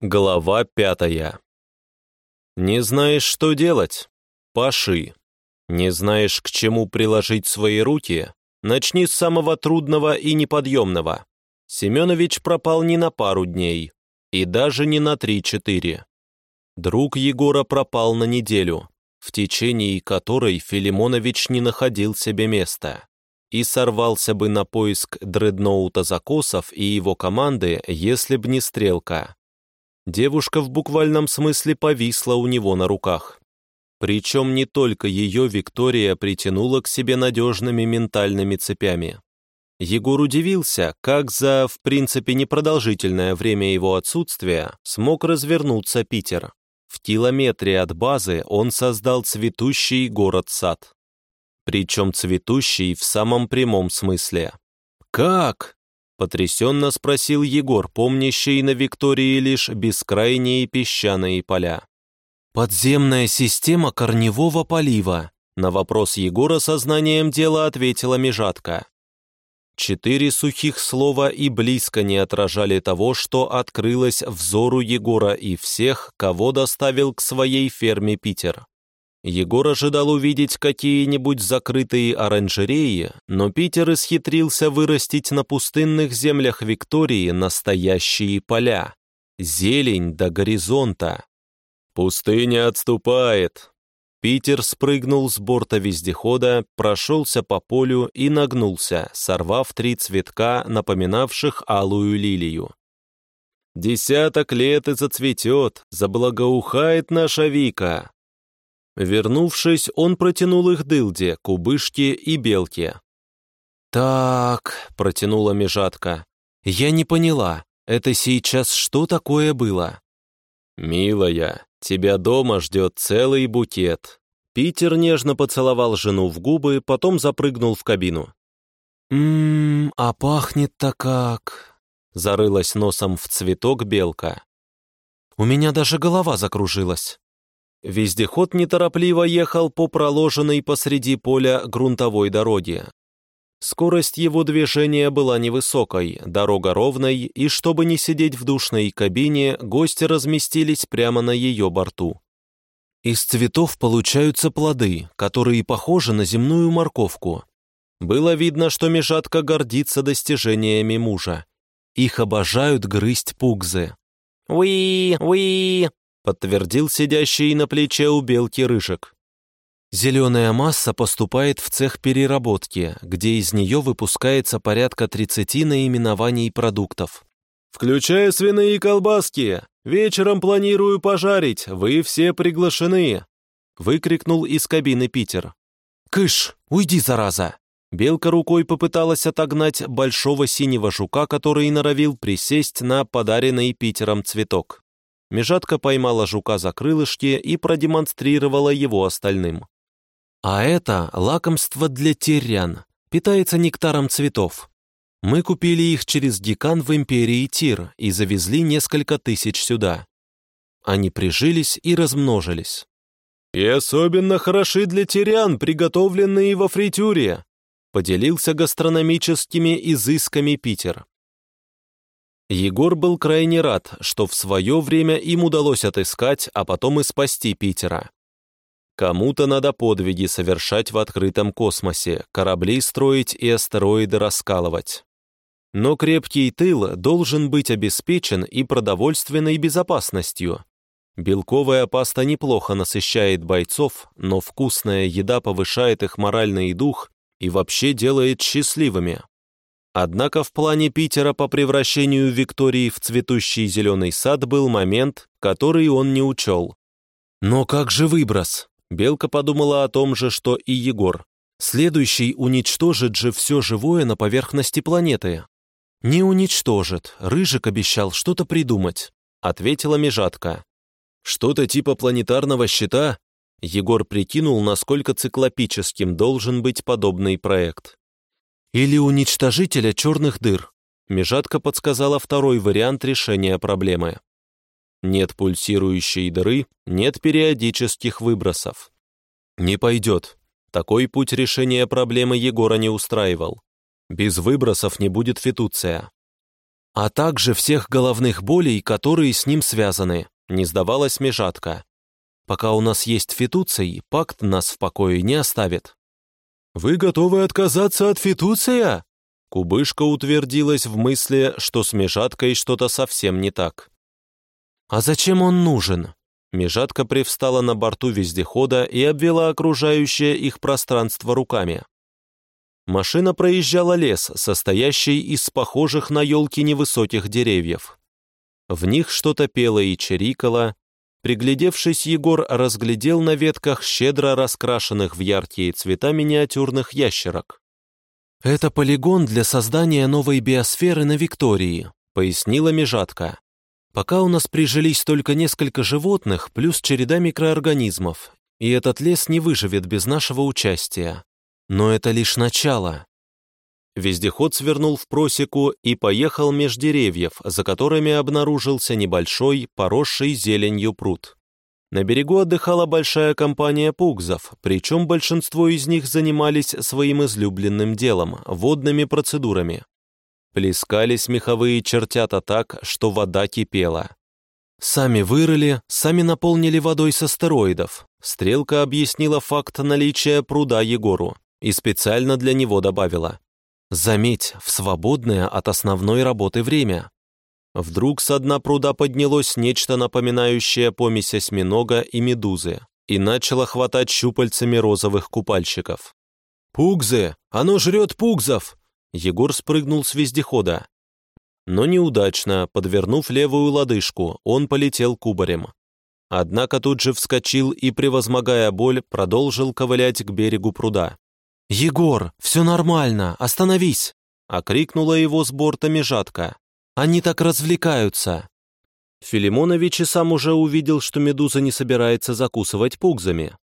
Глава пятая. Не знаешь, что делать? Паши. Не знаешь, к чему приложить свои руки? Начни с самого трудного и неподъемного. Семенович пропал не на пару дней, и даже не на три-четыре. Друг Егора пропал на неделю, в течение которой Филимонович не находил себе места и сорвался бы на поиск дредноута Закосов и его команды, если б не стрелка. Девушка в буквальном смысле повисла у него на руках. Причем не только ее Виктория притянула к себе надежными ментальными цепями. Егор удивился, как за, в принципе, непродолжительное время его отсутствия смог развернуться Питер. В километре от базы он создал цветущий город-сад. Причем цветущий в самом прямом смысле. «Как?» Потрясенно спросил Егор, помнящий на Виктории лишь бескрайние песчаные поля. «Подземная система корневого полива», на вопрос Егора сознанием дела ответила Межатка. Четыре сухих слова и близко не отражали того, что открылось взору Егора и всех, кого доставил к своей ферме Питер. Егор ожидал увидеть какие-нибудь закрытые оранжереи, но Питер исхитрился вырастить на пустынных землях Виктории настоящие поля. Зелень до горизонта. «Пустыня отступает!» Питер спрыгнул с борта вездехода, прошелся по полю и нагнулся, сорвав три цветка, напоминавших алую лилию. «Десяток лет и зацветет, заблагоухает наша Вика!» Вернувшись, он протянул их дылде, кубышке и белке. «Так», — протянула межатка, — «я не поняла, это сейчас что такое было?» «Милая, тебя дома ждет целый букет». Питер нежно поцеловал жену в губы, потом запрыгнул в кабину. «Ммм, а пахнет-то как...» Зарылась носом в цветок белка. «У меня даже голова закружилась». Вездеход неторопливо ехал по проложенной посреди поля грунтовой дороге. Скорость его движения была невысокой, дорога ровной, и чтобы не сидеть в душной кабине, гости разместились прямо на ее борту. Из цветов получаются плоды, которые похожи на земную морковку. Было видно, что Межатка гордится достижениями мужа. Их обожают грызть пугзы. «Уи, уи!» Подтвердил сидящий на плече у белки рыжик. Зеленая масса поступает в цех переработки, где из нее выпускается порядка 30 наименований продуктов. «Включая свиные колбаски! Вечером планирую пожарить, вы все приглашены!» выкрикнул из кабины Питер. «Кыш, уйди, зараза!» Белка рукой попыталась отогнать большого синего жука, который норовил присесть на подаренный Питером цветок. Межатка поймала жука за крылышки и продемонстрировала его остальным. «А это лакомство для терян, питается нектаром цветов. Мы купили их через Гекан в империи Тир и завезли несколько тысяч сюда. Они прижились и размножились. «И особенно хороши для терян, приготовленные во фритюре», поделился гастрономическими изысками Питер. Егор был крайне рад, что в свое время им удалось отыскать, а потом и спасти Питера. Кому-то надо подвиги совершать в открытом космосе, корабли строить и астероиды раскалывать. Но крепкий тыл должен быть обеспечен и продовольственной безопасностью. Белковая паста неплохо насыщает бойцов, но вкусная еда повышает их моральный дух и вообще делает счастливыми. Однако в плане Питера по превращению Виктории в цветущий зеленый сад был момент, который он не учел. «Но как же выброс?» Белка подумала о том же, что и Егор. «Следующий уничтожит же все живое на поверхности планеты». «Не уничтожит. Рыжик обещал что-то придумать», — ответила Межатка. «Что-то типа планетарного щита?» Егор прикинул, насколько циклопическим должен быть подобный проект. Или уничтожителя черных дыр. Межатка подсказала второй вариант решения проблемы. Нет пульсирующей дыры, нет периодических выбросов. Не пойдет. Такой путь решения проблемы Егора не устраивал. Без выбросов не будет фитуция. а также всех головных болей, которые с ним связаны, не сдавалась межатка. Пока у нас есть фитуций, пакт нас в покое не оставит. «Вы готовы отказаться от фитуция?» Кубышка утвердилась в мысли, что с межаткой что-то совсем не так. «А зачем он нужен?» Межатка привстала на борту вездехода и обвела окружающее их пространство руками. Машина проезжала лес, состоящий из похожих на елки невысоких деревьев. В них что-то пело и чирикало. Приглядевшись, Егор разглядел на ветках щедро раскрашенных в яркие цвета миниатюрных ящерок. «Это полигон для создания новой биосферы на Виктории», пояснила Межатка. «Пока у нас прижились только несколько животных, плюс череда микроорганизмов, и этот лес не выживет без нашего участия. Но это лишь начало. Вездеход свернул в просеку и поехал меж деревьев, за которыми обнаружился небольшой, поросший зеленью пруд. На берегу отдыхала большая компания пугзов, причем большинство из них занимались своим излюбленным делом – водными процедурами. Плескались меховые чертята так, что вода кипела. «Сами вырыли, сами наполнили водой с астероидов», Стрелка объяснила факт наличия пруда Егору и специально для него добавила. Заметь, в свободное от основной работы время. Вдруг с дна пруда поднялось нечто напоминающее помесь осьминога и медузы и начало хватать щупальцами розовых купальщиков. «Пугзы! Оно жрет пугзов!» Егор спрыгнул с вездехода. Но неудачно, подвернув левую лодыжку, он полетел кубарем. Однако тут же вскочил и, превозмогая боль, продолжил ковылять к берегу пруда. «Егор, все нормально, остановись!» — окрикнула его с борта межатка. «Они так развлекаются!» Филимонович и сам уже увидел, что медуза не собирается закусывать пугзами.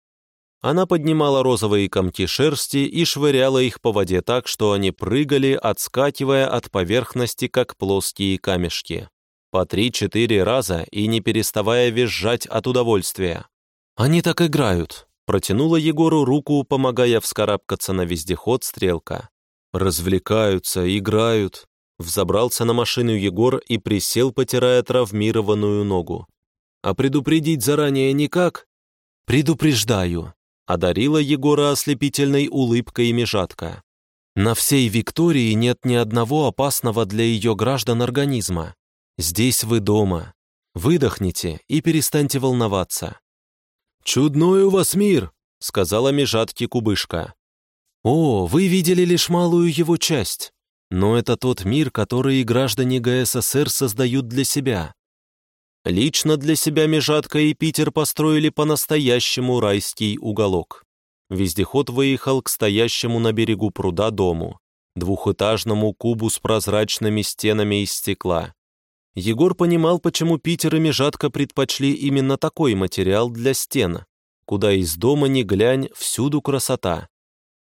Она поднимала розовые комки шерсти и швыряла их по воде так, что они прыгали, отскакивая от поверхности, как плоские камешки. По три-четыре раза и не переставая визжать от удовольствия. «Они так играют», Протянула Егору руку, помогая вскарабкаться на вездеход стрелка. Развлекаются, играют. Взобрался на машину Егор и присел, потирая травмированную ногу. А предупредить заранее никак? Предупреждаю. Одарила Егора ослепительной улыбкой межатка. На всей Виктории нет ни одного опасного для ее граждан организма. Здесь вы дома. Выдохните и перестаньте волноваться. «Чудной у вас мир», — сказала межатки Кубышка. «О, вы видели лишь малую его часть. Но это тот мир, который граждане ГССР создают для себя». Лично для себя Межатка и Питер построили по-настоящему райский уголок. Вездеход выехал к стоящему на берегу пруда дому, двухэтажному кубу с прозрачными стенами из стекла. Егор понимал, почему Питер и Межатка предпочли именно такой материал для стен, куда из дома не глянь, всюду красота.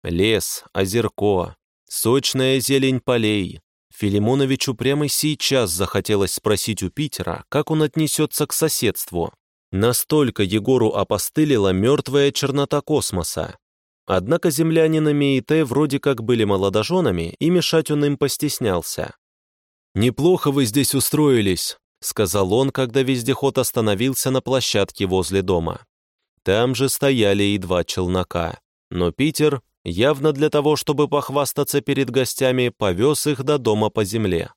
Лес, озерко, сочная зелень полей. Филимоновичу прямо сейчас захотелось спросить у Питера, как он отнесется к соседству. Настолько Егору опостылила мертвая чернота космоса. Однако землянинами и Т вроде как были молодоженами, и мешать он им постеснялся. «Неплохо вы здесь устроились», — сказал он, когда вездеход остановился на площадке возле дома. Там же стояли и два челнока. Но Питер, явно для того, чтобы похвастаться перед гостями, повез их до дома по земле.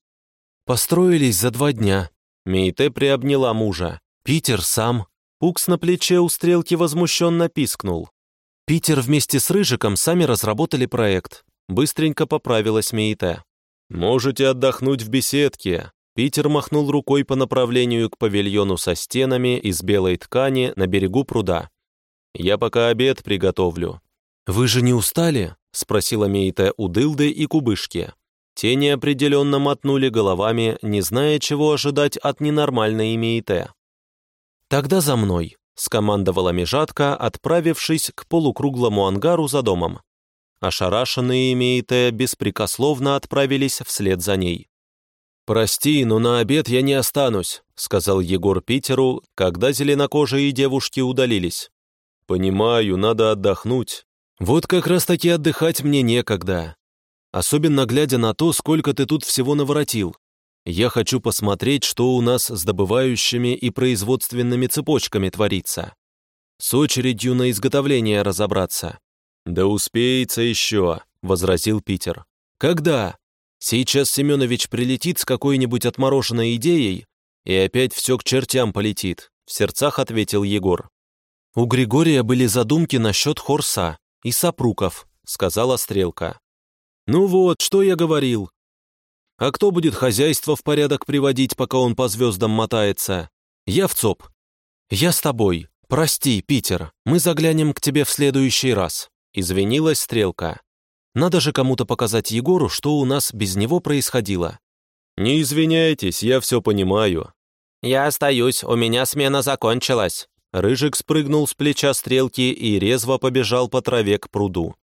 «Построились за два дня». Мейте приобняла мужа. «Питер сам». Пукс на плече у стрелки возмущенно пискнул. «Питер вместе с Рыжиком сами разработали проект». Быстренько поправилась Мейте. «Можете отдохнуть в беседке». Питер махнул рукой по направлению к павильону со стенами из белой ткани на берегу пруда. «Я пока обед приготовлю». «Вы же не устали?» — спросила Мейта у Дылды и Кубышки. Те неопределенно мотнули головами, не зная, чего ожидать от ненормальной Мейте. «Тогда за мной», — скомандовала Межатка, отправившись к полукруглому ангару за домом. Ошарашенные Мейте беспрекословно отправились вслед за ней. «Прости, но на обед я не останусь», — сказал Егор Питеру, когда зеленокожие девушки удалились. «Понимаю, надо отдохнуть. Вот как раз-таки отдыхать мне некогда. Особенно глядя на то, сколько ты тут всего наворотил. Я хочу посмотреть, что у нас с добывающими и производственными цепочками творится. С очередью на изготовление разобраться». «Да успеется еще», — возразил Питер. «Когда? Сейчас Семенович прилетит с какой-нибудь отмороженной идеей, и опять все к чертям полетит», — в сердцах ответил Егор. «У Григория были задумки насчет Хорса и Сапруков», — сказала Стрелка. «Ну вот, что я говорил. А кто будет хозяйство в порядок приводить, пока он по звездам мотается? Я в ЦОП. Я с тобой. Прости, Питер, мы заглянем к тебе в следующий раз», — извинилась Стрелка. «Надо же кому-то показать Егору, что у нас без него происходило». «Не извиняйтесь, я все понимаю». «Я остаюсь, у меня смена закончилась». Рыжик спрыгнул с плеча Стрелки и резво побежал по траве к пруду.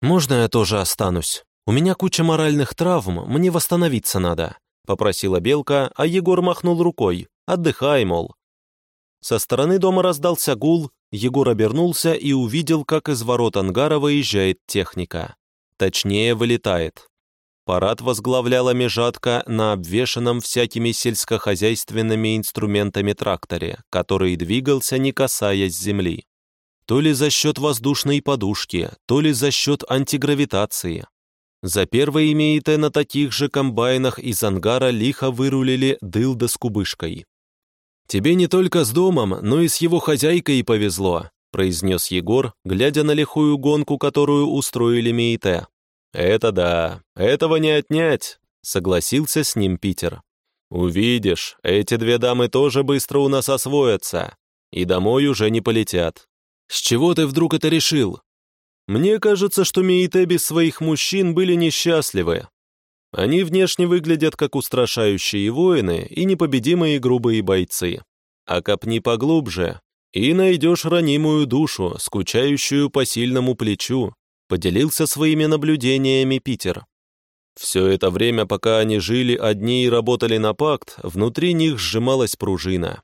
«Можно я тоже останусь?» «У меня куча моральных травм, мне восстановиться надо», — попросила Белка, а Егор махнул рукой. «Отдыхай, мол». Со стороны дома раздался гул, Егор обернулся и увидел, как из ворот ангара выезжает техника. Точнее, вылетает. Парад возглавляла межатка на обвешанном всякими сельскохозяйственными инструментами тракторе, который двигался, не касаясь земли. То ли за счет воздушной подушки, то ли за счет антигравитации. За первой имеете на таких же комбайнах из ангара лихо вырулили дылда с кубышкой. «Тебе не только с домом, но и с его хозяйкой повезло», произнес Егор, глядя на лихую гонку, которую устроили Мейте. «Это да, этого не отнять», согласился с ним Питер. «Увидишь, эти две дамы тоже быстро у нас освоятся, и домой уже не полетят». «С чего ты вдруг это решил?» Мне кажется, что Миите без своих мужчин были несчастливы. Они внешне выглядят как устрашающие воины и непобедимые грубые бойцы. А копни поглубже, и найдешь ранимую душу, скучающую по сильному плечу, поделился своими наблюдениями Питер. Все это время, пока они жили одни и работали на пакт, внутри них сжималась пружина.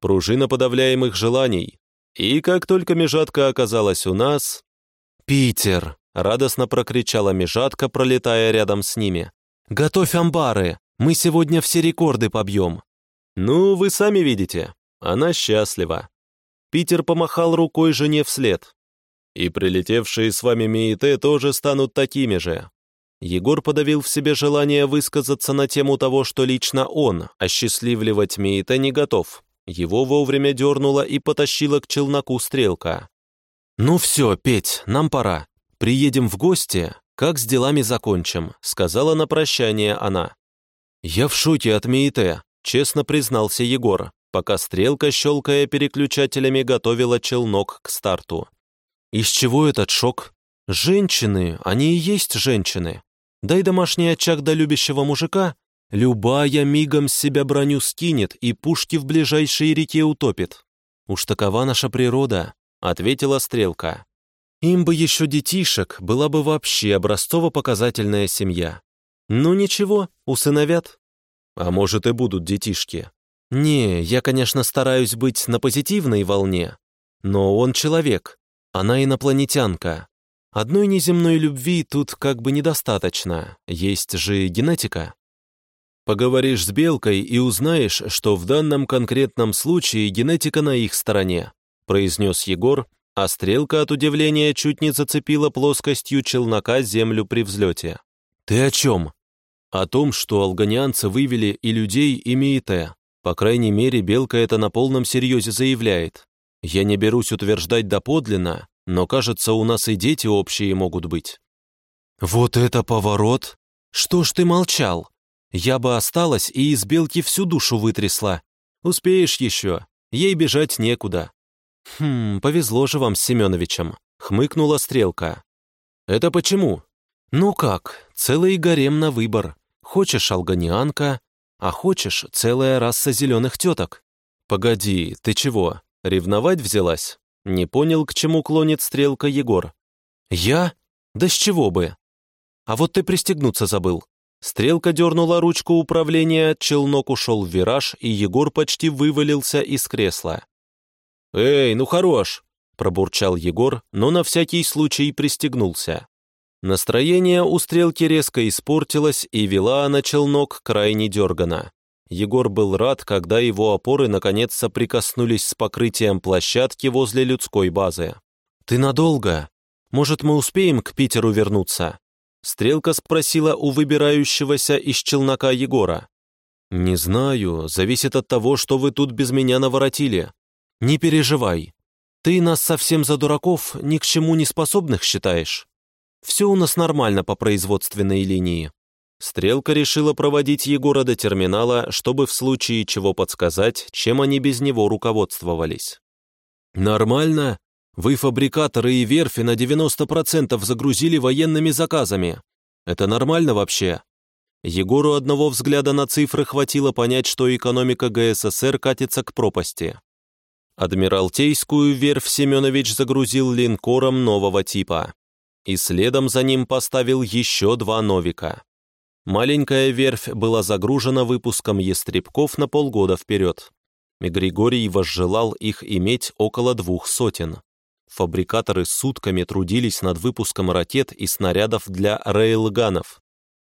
Пружина подавляемых желаний. И как только межатка оказалась у нас, «Питер!» — радостно прокричала Межатка, пролетая рядом с ними. «Готовь амбары! Мы сегодня все рекорды побьем!» «Ну, вы сами видите, она счастлива». Питер помахал рукой жене вслед. «И прилетевшие с вами Миите тоже станут такими же». Егор подавил в себе желание высказаться на тему того, что лично он осчастливливать Миите не готов. Его вовремя дернуло и потащило к челноку стрелка. «Ну все, Петь, нам пора. Приедем в гости, как с делами закончим», сказала на прощание она. «Я в шоке от Миите», честно признался Егор, пока стрелка, щелкая переключателями, готовила челнок к старту. «Из чего этот шок? Женщины, они и есть женщины. Дай домашний очаг до любящего мужика, любая мигом с себя броню скинет и пушки в ближайшей реке утопит. Уж такова наша природа ответила Стрелка. Им бы еще детишек, была бы вообще образцово-показательная семья. Ну ничего, усыновят. А может и будут детишки. Не, я, конечно, стараюсь быть на позитивной волне, но он человек, она инопланетянка. Одной неземной любви тут как бы недостаточно, есть же генетика. Поговоришь с Белкой и узнаешь, что в данном конкретном случае генетика на их стороне произнес Егор, а стрелка от удивления чуть не зацепила плоскостью челнока землю при взлете. «Ты о чем?» «О том, что алганианцы вывели и людей, и Миите. По крайней мере, Белка это на полном серьезе заявляет. Я не берусь утверждать доподлинно, но, кажется, у нас и дети общие могут быть». «Вот это поворот! Что ж ты молчал? Я бы осталась и из Белки всю душу вытрясла. Успеешь еще, ей бежать некуда. «Хм, повезло же вам с Семеновичем», — хмыкнула Стрелка. «Это почему?» «Ну как, целый гарем на выбор. Хочешь алганианка, а хочешь целая раса зеленых теток». «Погоди, ты чего, ревновать взялась?» Не понял, к чему клонит Стрелка Егор. «Я? Да с чего бы?» «А вот ты пристегнуться забыл». Стрелка дернула ручку управления, челнок ушел в вираж, и Егор почти вывалился из кресла. «Эй, ну хорош!» – пробурчал Егор, но на всякий случай пристегнулся. Настроение у стрелки резко испортилось, и вела она челнок крайне дергано. Егор был рад, когда его опоры наконец соприкоснулись с покрытием площадки возле людской базы. «Ты надолго? Может, мы успеем к Питеру вернуться?» Стрелка спросила у выбирающегося из челнока Егора. «Не знаю, зависит от того, что вы тут без меня наворотили. Не переживай. Ты нас совсем за дураков, ни к чему не способных считаешь?» Все у нас нормально по производственной линии. Стрелка решила проводить Егора до терминала, чтобы в случае чего подсказать, чем они без него руководствовались. «Нормально? Вы фабрикаторы и верфи на 90% загрузили военными заказами. Это нормально вообще?» Егору одного взгляда на цифры хватило понять, что экономика ГССР катится к пропасти. Адмиралтейскую верфь Семенович загрузил линкором нового типа и следом за ним поставил еще два «Новика». Маленькая верфь была загружена выпуском «Естребков» на полгода вперед. И Григорий возжелал их иметь около двух сотен. Фабрикаторы сутками трудились над выпуском ракет и снарядов для рейлганов.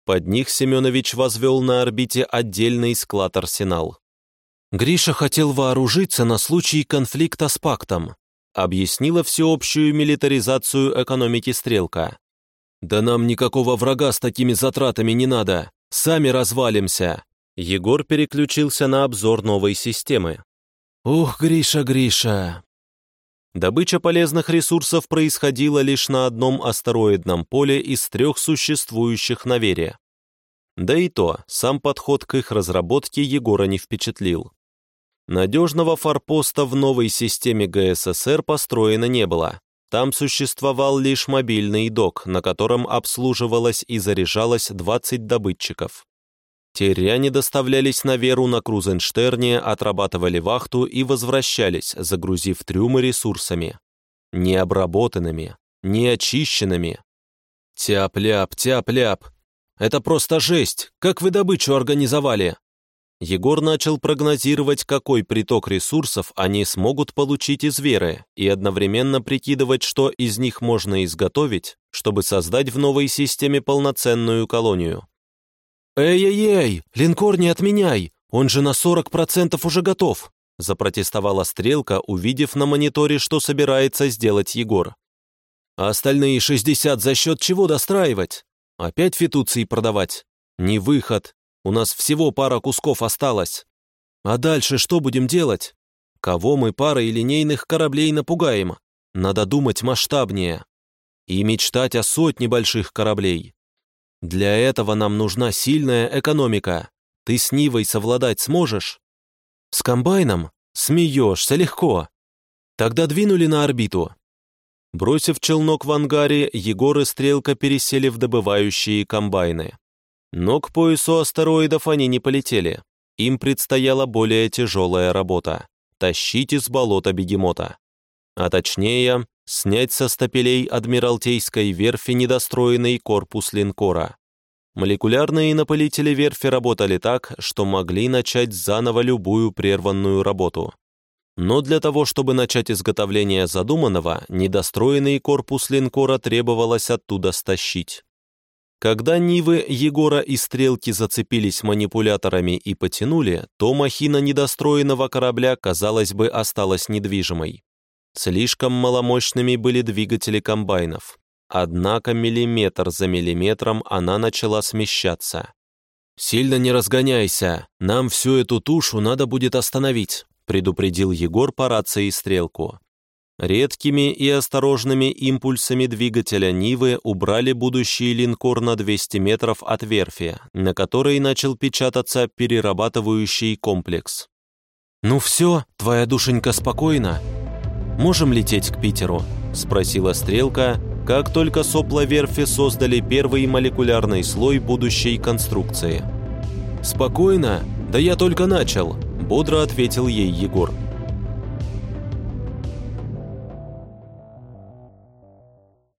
Под них Семенович возвел на орбите отдельный склад-арсенал. Гриша хотел вооружиться на случай конфликта с пактом, объяснила всеобщую милитаризацию экономики Стрелка. «Да нам никакого врага с такими затратами не надо, сами развалимся!» Егор переключился на обзор новой системы. «Ух, Гриша, Гриша!» Добыча полезных ресурсов происходила лишь на одном астероидном поле из трех существующих на Вере. Да и то, сам подход к их разработке Егора не впечатлил. Надежного форпоста в новой системе ГССР построено не было. Там существовал лишь мобильный док, на котором обслуживалось и заряжалось 20 добытчиков. Теряне доставлялись на Веру на Крузенштерне, отрабатывали вахту и возвращались, загрузив трюмы ресурсами. Необработанными, неочищенными. Тяп-ляп, тяп-ляп. Это просто жесть. Как вы добычу организовали? Егор начал прогнозировать, какой приток ресурсов они смогут получить из веры, и одновременно прикидывать, что из них можно изготовить, чтобы создать в новой системе полноценную колонию. «Эй-эй-эй, линкор не отменяй, он же на 40% уже готов», запротестовала Стрелка, увидев на мониторе, что собирается сделать Егор. «А остальные 60 за счет чего достраивать? Опять фитуции продавать? Не выход, у нас всего пара кусков осталось. А дальше что будем делать? Кого мы парой линейных кораблей напугаем? Надо думать масштабнее. И мечтать о сотне больших кораблей. Для этого нам нужна сильная экономика. Ты с Нивой совладать сможешь? С комбайном? Смеешься легко. Тогда двинули на орбиту. Бросив челнок в ангаре, Егор и Стрелка пересели в добывающие комбайны. Но к поясу астероидов они не полетели. Им предстояла более тяжелая работа — тащить из болота бегемота. А точнее, снять со стапелей Адмиралтейской верфи недостроенный корпус линкора. Молекулярные напылители верфи работали так, что могли начать заново любую прерванную работу. Но для того, чтобы начать изготовление задуманного, недостроенный корпус линкора требовалось оттуда стащить. Когда Нивы, Егора и Стрелки зацепились манипуляторами и потянули, то махина недостроенного корабля, казалось бы, осталась недвижимой. Слишком маломощными были двигатели комбайнов. Однако миллиметр за миллиметром она начала смещаться. «Сильно не разгоняйся, нам всю эту тушу надо будет остановить», предупредил Егор по рации стрелку. Редкими и осторожными импульсами двигателя Нивы убрали будущий линкор на 200 метров от верфи, на которой начал печататься перерабатывающий комплекс. «Ну все, твоя душенька спокойна. Можем лететь к Питеру?» – спросила Стрелка, как только сопла верфи создали первый молекулярный слой будущей конструкции. «Спокойно? Да я только начал», – бодро ответил ей Егор.